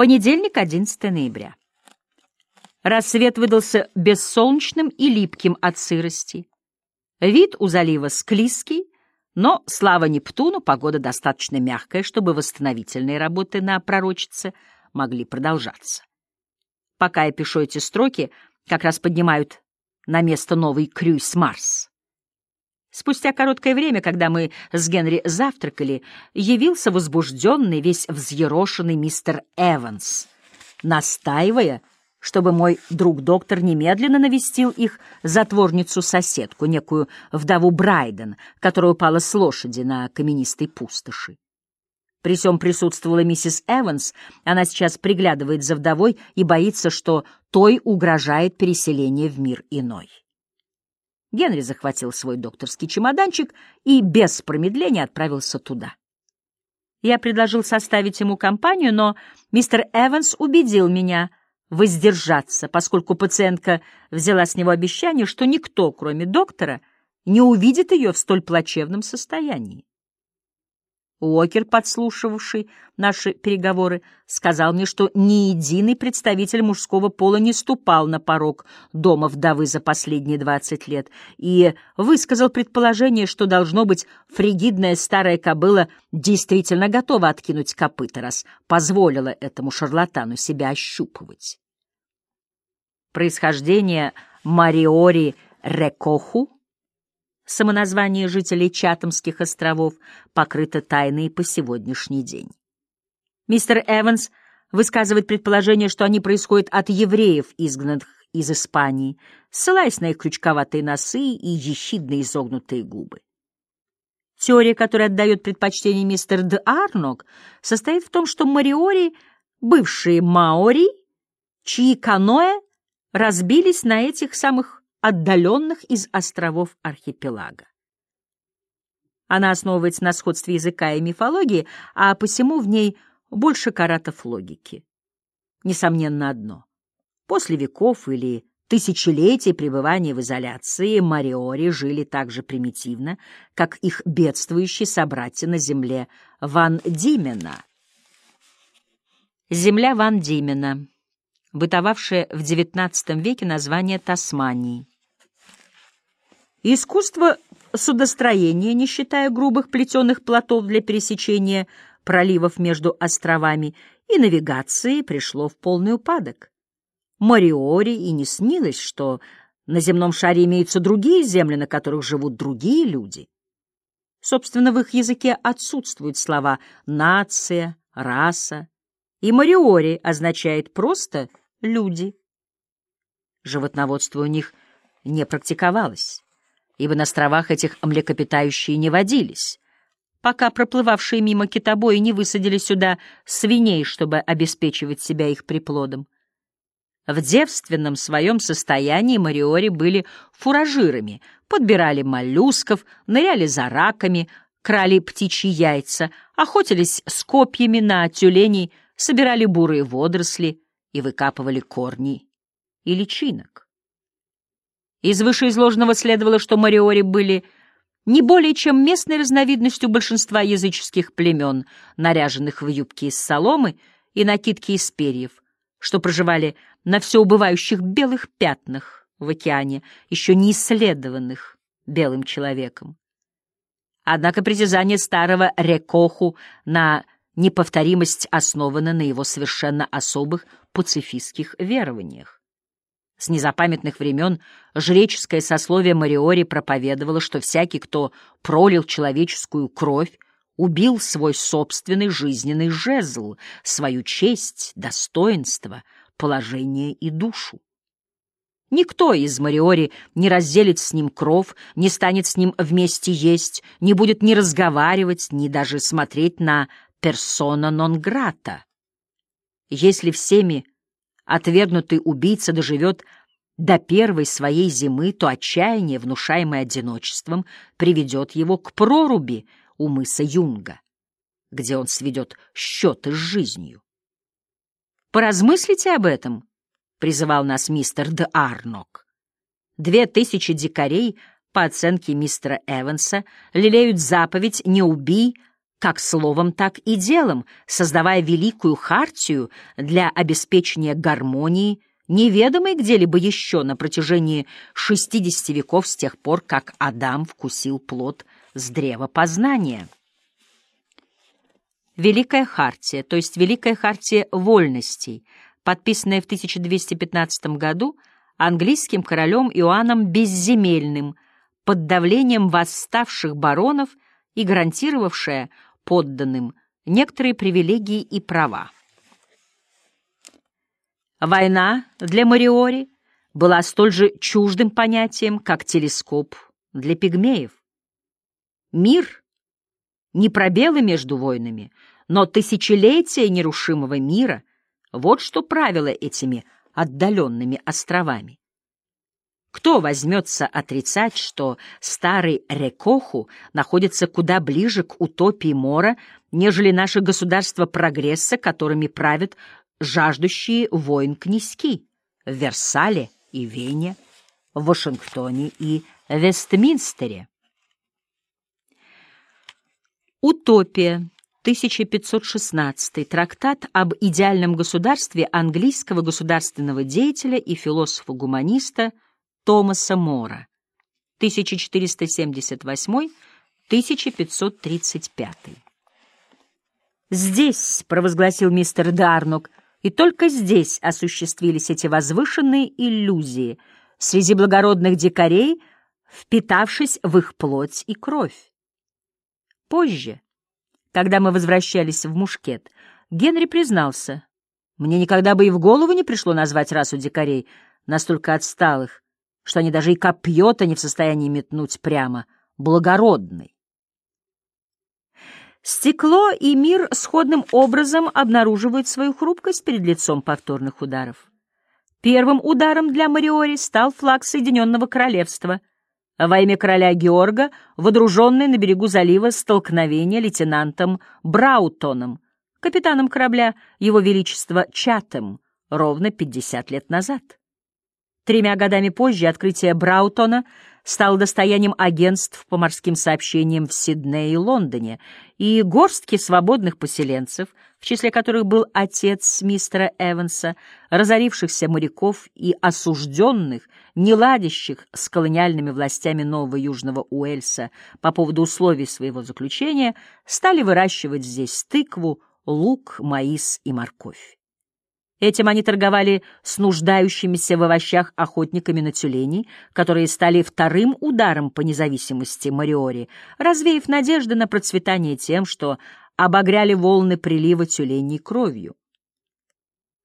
Понедельник, 11 ноября. Рассвет выдался бессолнечным и липким от сырости. Вид у залива склизкий, но, слава Нептуну, погода достаточно мягкая, чтобы восстановительные работы на пророчице могли продолжаться. Пока я пишу эти строки, как раз поднимают на место новый крюйс Марс. Спустя короткое время, когда мы с Генри завтракали, явился возбужденный, весь взъерошенный мистер Эванс, настаивая, чтобы мой друг-доктор немедленно навестил их затворницу-соседку, некую вдову Брайден, которая упала с лошади на каменистой пустоши. При всем присутствовала миссис Эванс, она сейчас приглядывает за вдовой и боится, что той угрожает переселение в мир иной. Генри захватил свой докторский чемоданчик и без промедления отправился туда. Я предложил составить ему компанию, но мистер Эванс убедил меня — воздержаться, поскольку пациентка взяла с него обещание, что никто, кроме доктора, не увидит ее в столь плачевном состоянии. Уокер, подслушивавший наши переговоры, сказал мне, что ни единый представитель мужского пола не ступал на порог дома вдовы за последние двадцать лет и высказал предположение, что, должно быть, фригидная старая кобыла действительно готова откинуть копыта, раз позволила этому шарлатану себя ощупывать. Происхождение Мариори Рекоху самоназвание жителей Чатамских островов покрыто тайной по сегодняшний день. Мистер Эванс высказывает предположение, что они происходят от евреев, изгнанных из Испании, ссылаясь на их крючковатые носы и ехидно изогнутые губы. Теория, которая отдает предпочтение мистер Д. Арнок, состоит в том, что мариори — бывшие маори, чьи каноэ разбились на этих самых отдаленных из островов архипелага. Она основывается на сходстве языка и мифологии, а посему в ней больше каратов логики. Несомненно одно. После веков или тысячелетий пребывания в изоляции мариори жили так же примитивно, как их бедствующие собратья на земле Ван Димена. Земля Ван Димена, бытовавшая в XIX веке название Тасмании. Искусство судостроения, не считая грубых плетеных плотов для пересечения проливов между островами, и навигации пришло в полный упадок. Мариори и не снилось, что на земном шаре имеются другие земли, на которых живут другие люди. Собственно, в их языке отсутствуют слова «нация», «раса», и «мариори» означает просто «люди». Животноводство у них не практиковалось ибо на островах этих млекопитающие не водились, пока проплывавшие мимо китобои не высадили сюда свиней, чтобы обеспечивать себя их приплодом. В девственном своем состоянии мариори были фуражирами, подбирали моллюсков, ныряли за раками, крали птичьи яйца, охотились с копьями на тюленей, собирали бурые водоросли и выкапывали корни и личинок. Из вышеизложенного следовало, что мариори были не более чем местной разновидностью большинства языческих племен, наряженных в юбки из соломы и накидки из перьев, что проживали на всеубывающих белых пятнах в океане, еще не исследованных белым человеком. Однако притязание старого Рекоху на неповторимость основано на его совершенно особых пацифистских верованиях. С незапамятных времен жреческое сословие Мариори проповедовало, что всякий, кто пролил человеческую кровь, убил свой собственный жизненный жезл, свою честь, достоинство, положение и душу. Никто из Мариори не разделит с ним кров, не станет с ним вместе есть, не будет ни разговаривать, ни даже смотреть на персона нон-грата. Если всеми отвергнутый убийца доживет до первой своей зимы, то отчаяние, внушаемое одиночеством, приведет его к проруби у мыса Юнга, где он сведет счеты с жизнью. «Поразмыслите об этом», — призывал нас мистер Д. Арнок. Две тысячи дикарей, по оценке мистера Эванса, лелеют заповедь «Не убий», как словом, так и делом, создавая великую хартию для обеспечения гармонии, неведомой где-либо еще на протяжении 60 веков с тех пор, как Адам вкусил плод с древа познания. Великая хартия, то есть Великая хартия вольностей, подписанная в 1215 году английским королем Иоанном Безземельным под давлением восставших баронов и гарантировавшая подданным некоторые привилегии и права. Война для Мариори была столь же чуждым понятием, как телескоп для пигмеев. Мир — не пробелы между войнами, но тысячелетия нерушимого мира — вот что правило этими отдаленными островами. Кто возьмется отрицать, что старый Рекоху находится куда ближе к утопии Мора, нежели наши государства прогресса, которыми правят жаждущие войн князьки в Версале и Вене, в Вашингтоне и Вестминстере? Утопия. 1516 трактат об идеальном государстве английского государственного деятеля и философа-гуманиста Томаса Мора, 1478-1535. «Здесь», — провозгласил мистер Дарнок, — «и только здесь осуществились эти возвышенные иллюзии среди благородных дикарей, впитавшись в их плоть и кровь. Позже, когда мы возвращались в Мушкет, Генри признался, мне никогда бы и в голову не пришло назвать расу дикарей, настолько отсталых, что они даже и копье-то не в состоянии метнуть прямо, благородный. Стекло и мир сходным образом обнаруживают свою хрупкость перед лицом повторных ударов. Первым ударом для Мариори стал флаг Соединенного Королевства во имя короля Георга, водруженный на берегу залива столкновение лейтенантом Браутоном, капитаном корабля Его Величества Чатем, ровно 50 лет назад. Тремя годами позже открытие Браутона стало достоянием агентств по морским сообщениям в Сиднее и Лондоне, и горстки свободных поселенцев, в числе которых был отец мистера Эванса, разорившихся моряков и осужденных, не ладящих с колониальными властями Нового Южного Уэльса по поводу условий своего заключения, стали выращивать здесь тыкву, лук, маис и морковь. Этим они торговали с нуждающимися в овощах охотниками на тюленей, которые стали вторым ударом по независимости Мариори, развеяв надежды на процветание тем, что обогряли волны прилива тюленей кровью.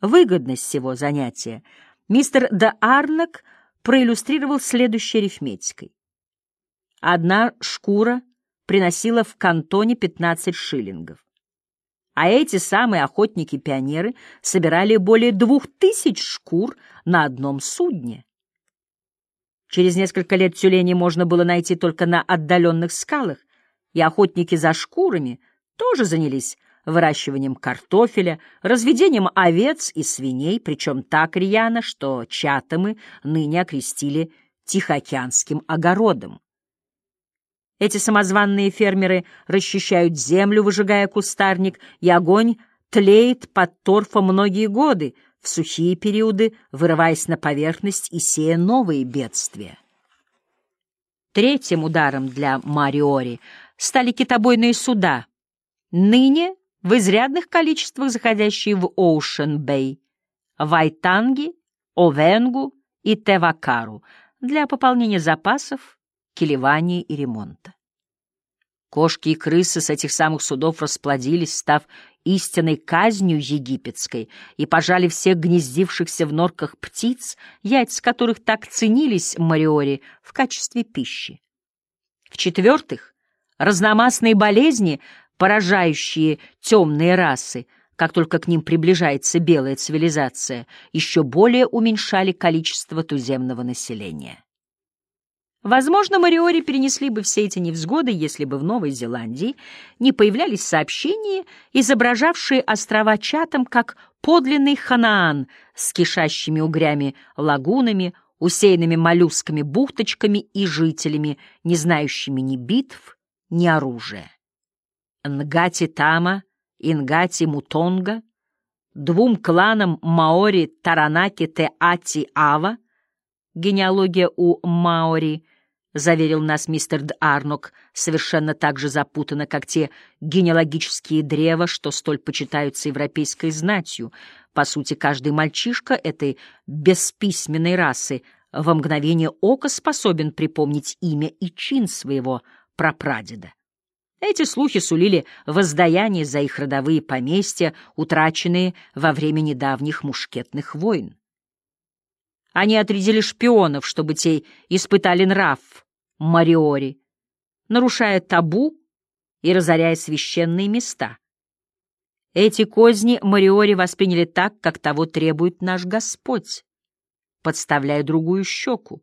Выгодность всего занятия мистер Де Арнак проиллюстрировал следующей арифметикой. Одна шкура приносила в кантоне 15 шиллингов. А эти самые охотники-пионеры собирали более двух тысяч шкур на одном судне. Через несколько лет тюленей можно было найти только на отдаленных скалах, и охотники за шкурами тоже занялись выращиванием картофеля, разведением овец и свиней, причем так рьяно, что чатамы ныне окрестили Тихоокеанским огородом. Эти самозванные фермеры расчищают землю, выжигая кустарник, и огонь тлеет под торфом многие годы, в сухие периоды вырываясь на поверхность и сея новые бедствия. Третьим ударом для Мариори стали китобойные суда, ныне в изрядных количествах заходящие в Оушен-Бэй, Вайтанги, Овенгу и Тевакару для пополнения запасов келевания и ремонта. Кошки и крысы с этих самых судов расплодились, став истинной казнью египетской, и пожали всех гнездившихся в норках птиц, яйца которых так ценились Мариори в качестве пищи. В-четвертых, разномастные болезни, поражающие темные расы, как только к ним приближается белая цивилизация, еще более уменьшали количество туземного населения. Возможно, Мариори перенесли бы все эти невзгоды, если бы в Новой Зеландии не появлялись сообщения, изображавшие острова Чатам как подлинный Ханаан с кишащими угрями лагунами, усеянными моллюсками, бухточками и жителями, не знающими ни битв, ни оружия. Нгати Тама и Нгати Мутонга, двум кланам Маори Таранаки Те-Ати Ава, генеалогия у Маори, заверил нас мистер Д'Арнок, совершенно так же запутана, как те генеалогические древа, что столь почитаются европейской знатью. По сути, каждый мальчишка этой бесписьменной расы во мгновение ока способен припомнить имя и чин своего прапрадеда. Эти слухи сулили воздаяние за их родовые поместья, утраченные во время недавних мушкетных войн. Они отрядили шпионов, чтобы те испытали нрав Мариори, нарушая табу и разоряя священные места. Эти козни Мариори восприняли так, как того требует наш Господь, подставляя другую щеку.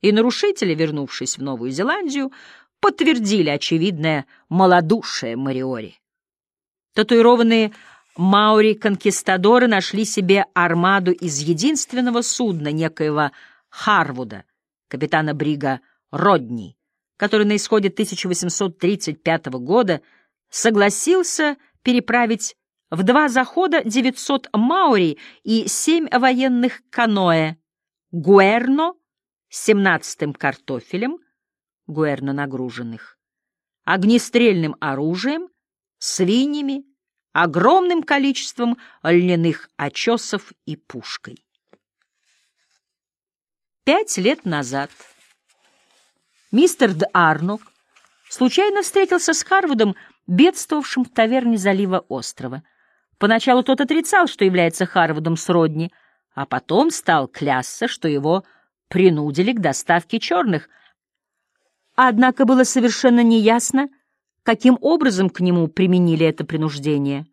И нарушители, вернувшись в Новую Зеландию, подтвердили очевидное малодушие Мариори. Татуированные Маури-конкистадоры нашли себе армаду из единственного судна некоего Харвуда, капитана Брига Родни, который на исходе 1835 года согласился переправить в два захода 900 маури и семь военных каноэ Гуэрно с 17-м картофелем, Гуэрно нагруженных, огнестрельным оружием, свиньями, огромным количеством льняных очесов и пушкой. Пять лет назад мистер Д'Арнок случайно встретился с Харвудом, бедствовавшим в таверне залива острова. Поначалу тот отрицал, что является Харвудом сродни, а потом стал клясться, что его принудили к доставке черных. Однако было совершенно неясно, каким образом к нему применили это принуждение.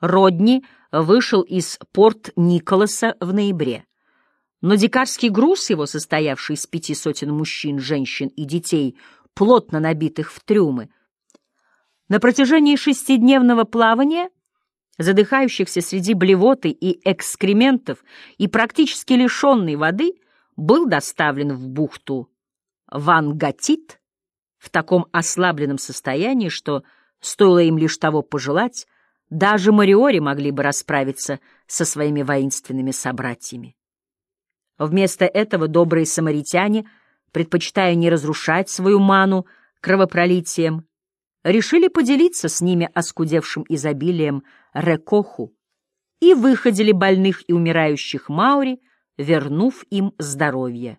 Родни вышел из порт Николаса в ноябре. Но дикарский груз его, состоявший из пяти сотен мужчин, женщин и детей, плотно набитых в трюмы, на протяжении шестидневного плавания, задыхающихся среди блевоты и экскрементов и практически лишенной воды, был доставлен в бухту Вангатит в таком ослабленном состоянии, что, стоило им лишь того пожелать, даже Мариори могли бы расправиться со своими воинственными собратьями. Вместо этого добрые самаритяне, предпочитая не разрушать свою ману кровопролитием, решили поделиться с ними оскудевшим изобилием рекоху и выходили больных и умирающих Маури, вернув им здоровье.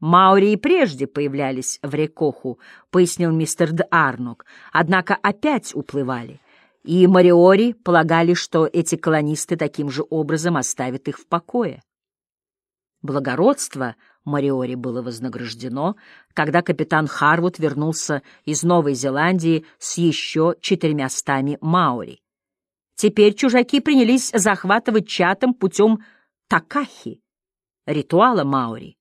Маури и прежде появлялись в рекоху, пояснил мистер Д'Арнок, однако опять уплывали, и Мариори полагали, что эти колонисты таким же образом оставят их в покое. Благородство Мариори было вознаграждено, когда капитан Харвуд вернулся из Новой Зеландии с еще четырьмястами маори. Теперь чужаки принялись захватывать чатом путем такахи, ритуала маори.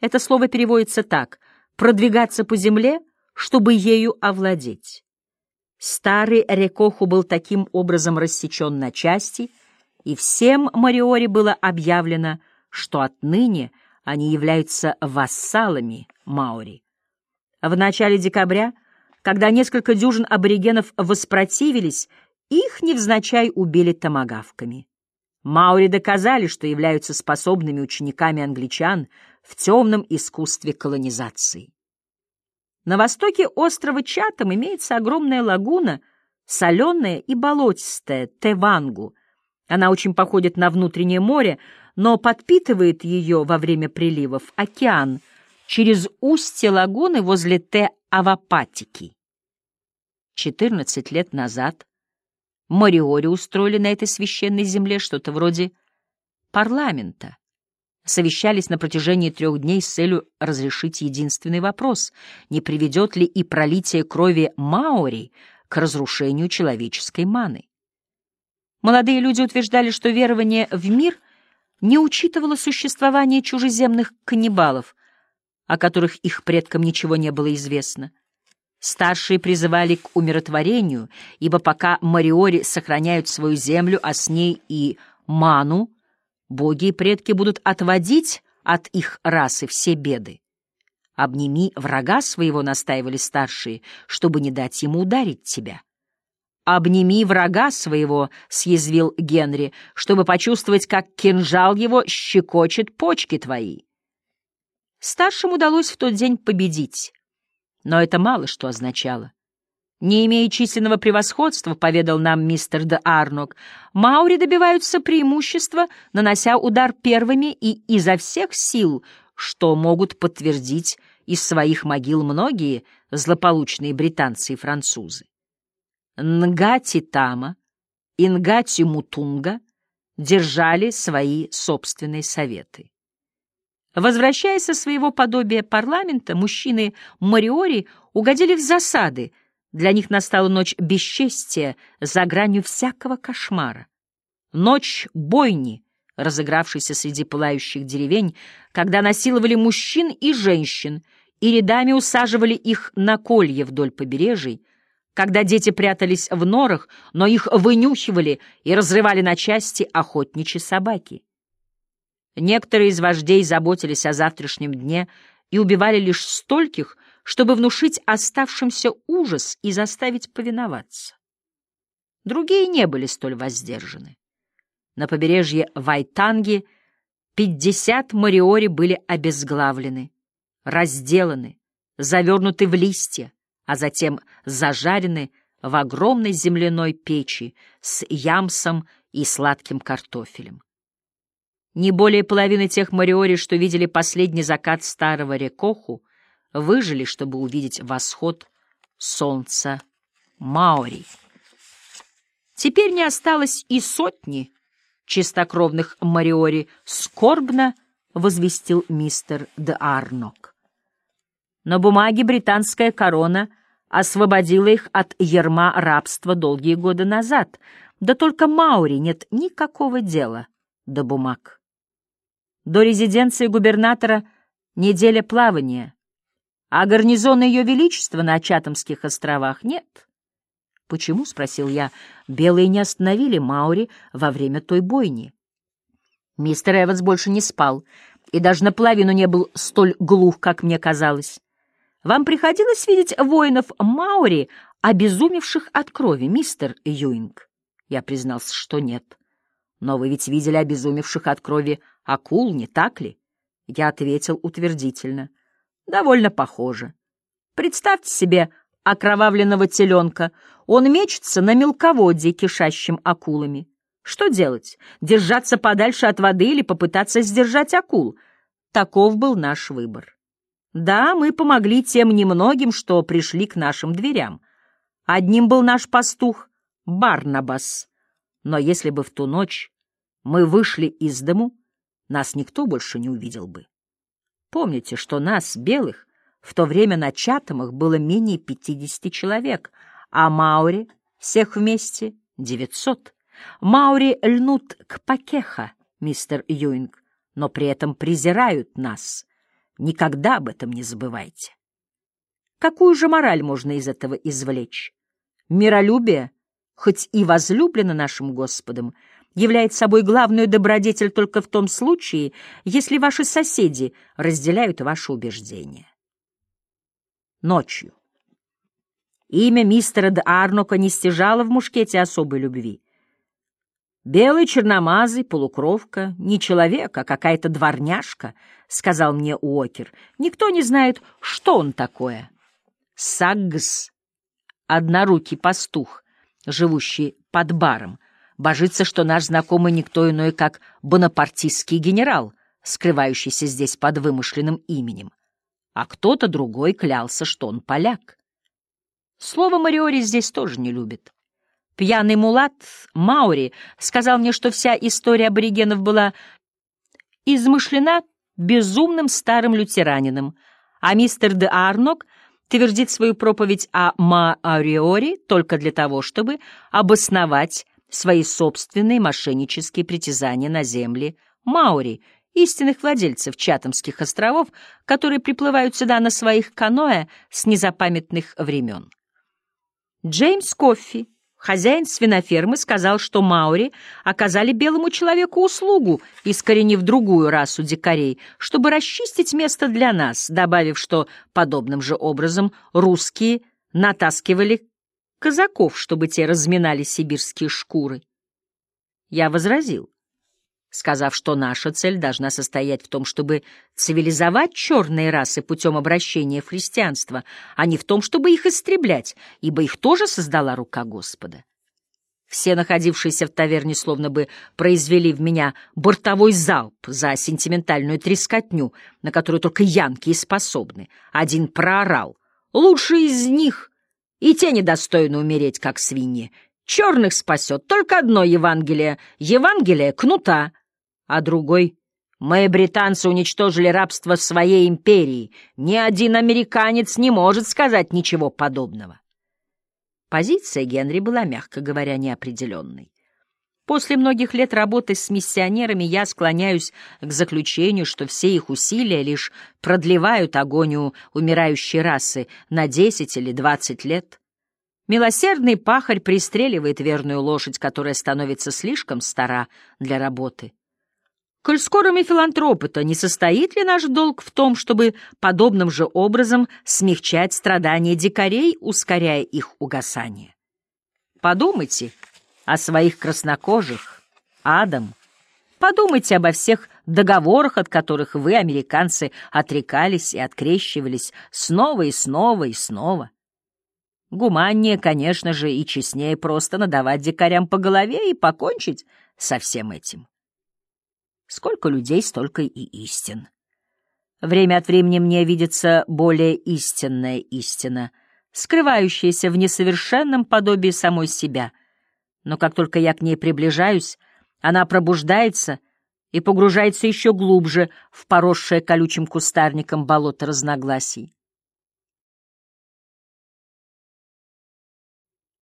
Это слово переводится так — продвигаться по земле, чтобы ею овладеть. Старый Рекоху был таким образом рассечен на части, и всем Мариори было объявлено — что отныне они являются вассалами Маори. В начале декабря, когда несколько дюжин аборигенов воспротивились, их невзначай убили томагавками. Маори доказали, что являются способными учениками англичан в темном искусстве колонизации. На востоке острова Чатам имеется огромная лагуна, соленая и болотистая, Тевангу. Она очень походит на внутреннее море, но подпитывает ее во время приливов океан через устье лагуны возле Те-Авапатики. 14 лет назад Мориори устроили на этой священной земле что-то вроде парламента. Совещались на протяжении трех дней с целью разрешить единственный вопрос, не приведет ли и пролитие крови Маори к разрушению человеческой маны. Молодые люди утверждали, что верование в мир — не учитывала существование чужеземных каннибалов, о которых их предкам ничего не было известно. Старшие призывали к умиротворению, ибо пока мариори сохраняют свою землю, а с ней и ману, боги и предки будут отводить от их расы все беды. «Обними врага своего», — настаивали старшие, чтобы не дать ему ударить тебя. «Обними врага своего», — съязвил Генри, «чтобы почувствовать, как кинжал его щекочет почки твои». Старшим удалось в тот день победить, но это мало что означало. Не имея численного превосходства, поведал нам мистер Де Арнок, Маури добиваются преимущества, нанося удар первыми и изо всех сил, что могут подтвердить из своих могил многие злополучные британцы и французы. Нгати Тама и Нгати Мутунга держали свои собственные советы. Возвращаясь со своего подобия парламента, мужчины Мариори угодили в засады, для них настала ночь бесчестия за гранью всякого кошмара. Ночь бойни, разыгравшейся среди пылающих деревень, когда насиловали мужчин и женщин и рядами усаживали их на колье вдоль побережий, когда дети прятались в норах, но их вынюхивали и разрывали на части охотничьи собаки. Некоторые из вождей заботились о завтрашнем дне и убивали лишь стольких, чтобы внушить оставшимся ужас и заставить повиноваться. Другие не были столь воздержаны. На побережье Вайтанги пятьдесят мориори были обезглавлены, разделаны, завернуты в листья, а затем зажарены в огромной земляной печи с ямсом и сладким картофелем. Не более половины тех мориори, что видели последний закат старого рекоху, выжили, чтобы увидеть восход солнца Маори. Теперь не осталось и сотни чистокровных Мариори, скорбно возвестил мистер Де Арнок. На бумаге британская корона освободила их от ерма рабства долгие годы назад, да только Маури нет никакого дела до бумаг. До резиденции губернатора неделя плавания — а гарнизона Ее Величества на Чатамских островах нет. «Почему?» — спросил я. «Белые не остановили Маури во время той бойни». Мистер Эванс больше не спал и даже наполовину не был столь глух, как мне казалось. «Вам приходилось видеть воинов Маури, обезумевших от крови, мистер Юинг?» Я признался, что нет. «Но вы ведь видели обезумевших от крови акул, не так ли?» Я ответил утвердительно. Довольно похоже. Представьте себе окровавленного теленка. Он мечется на мелководье, кишащим акулами. Что делать? Держаться подальше от воды или попытаться сдержать акул? Таков был наш выбор. Да, мы помогли тем немногим, что пришли к нашим дверям. Одним был наш пастух Барнабас. Но если бы в ту ночь мы вышли из дому, нас никто больше не увидел бы. Помните, что нас, белых, в то время на Чатамах было менее пятидесяти человек, а Маури всех вместе — девятьсот. Маури льнут к Пакеха, мистер Юинг, но при этом презирают нас. Никогда об этом не забывайте. Какую же мораль можно из этого извлечь? Миролюбие, хоть и возлюблено нашим Господом, — является собой главную добродетель только в том случае, если ваши соседи разделяют ваши убеждения. Ночью. Имя мистера Д. Арнока не стяжало в мушкете особой любви. «Белый черномазый, полукровка, не человек, а какая-то дворняжка», — сказал мне Уокер. «Никто не знает, что он такое». Саггс, однорукий пастух, живущий под баром, — Божится, что наш знакомый никто иной, как бонапартистский генерал, скрывающийся здесь под вымышленным именем. А кто-то другой клялся, что он поляк. Слово Мариори здесь тоже не любит. Пьяный мулат Маури сказал мне, что вся история аборигенов была измышлена безумным старым лютеранином, а мистер де Арнок твердит свою проповедь о Маориори только для того, чтобы обосновать свои собственные мошеннические притязания на земли Маури, истинных владельцев Чатамских островов, которые приплывают сюда на своих каноэ с незапамятных времен. Джеймс Коффи, хозяин свинофермы, сказал, что Маури оказали белому человеку услугу, искоренив другую расу дикарей, чтобы расчистить место для нас, добавив, что подобным же образом русские натаскивали казаков, чтобы те разминали сибирские шкуры. Я возразил, сказав, что наша цель должна состоять в том, чтобы цивилизовать черные расы путем обращения в христианство, а не в том, чтобы их истреблять, ибо их тоже создала рука Господа. Все находившиеся в таверне словно бы произвели в меня бортовой залп за сентиментальную трескотню, на которую только янки и способны. Один проорал. Лучший из них и те недостойны умереть, как свиньи. Черных спасет только одно Евангелие — Евангелие кнута, а другой — мы, британцы, уничтожили рабство в своей империи. Ни один американец не может сказать ничего подобного. Позиция Генри была, мягко говоря, неопределенной. После многих лет работы с миссионерами я склоняюсь к заключению, что все их усилия лишь продлевают агонию умирающей расы на 10 или 20 лет. Милосердный пахарь пристреливает верную лошадь, которая становится слишком стара для работы. Коль скоро мы филантропы, то не состоит ли наш долг в том, чтобы подобным же образом смягчать страдания дикарей, ускоряя их угасание? Подумайте о своих краснокожих, Адам. Подумайте обо всех договорах, от которых вы, американцы, отрекались и открещивались снова и снова и снова. Гуманнее, конечно же, и честнее просто надавать дикарям по голове и покончить со всем этим. Сколько людей, столько и истин. Время от времени мне видится более истинная истина, скрывающаяся в несовершенном подобии самой себя. Но как только я к ней приближаюсь, она пробуждается и погружается еще глубже в поросшее колючим кустарником болото разногласий.